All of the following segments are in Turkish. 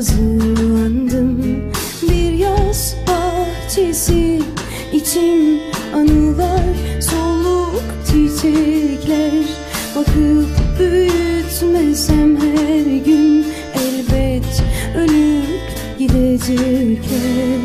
hazırlandım. Bir yaz bahçesi içim anılar soluk çiçekler. Bakıp büyütmesem her gün elbet ölüp gidecekler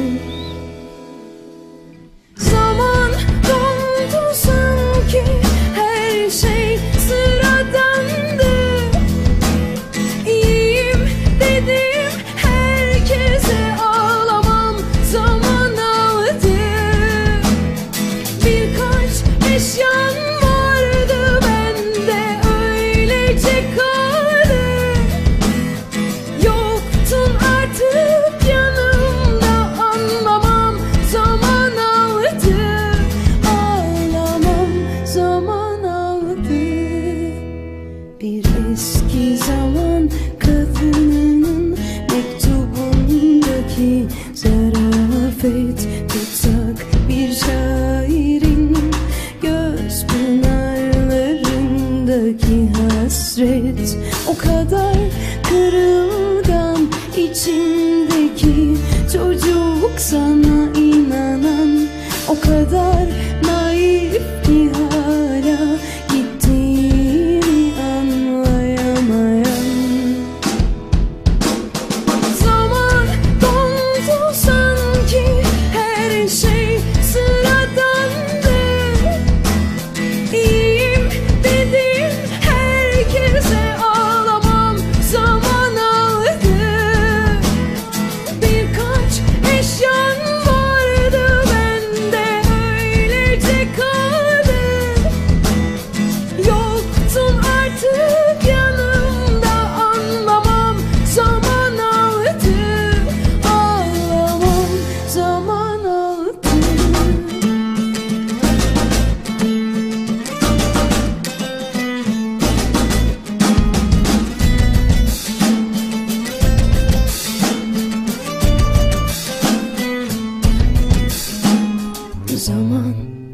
Eşyan vardı bende öylece kaldı Yoktun artık yanımda anlamam zaman aldı. Ağlamam zaman aldı. Bir eski zaman kadınının mektubundaki zarafet pınarlarındaki hasret O kadar kırılgan içimdeki çocuk sana inanan O kadar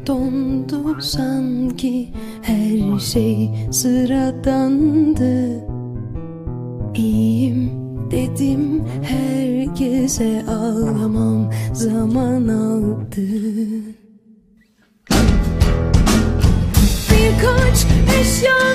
dondu sanki. Her şey sıradandı. İyiyim dedim herkese ağlamam zaman aldı. Birkaç eşyan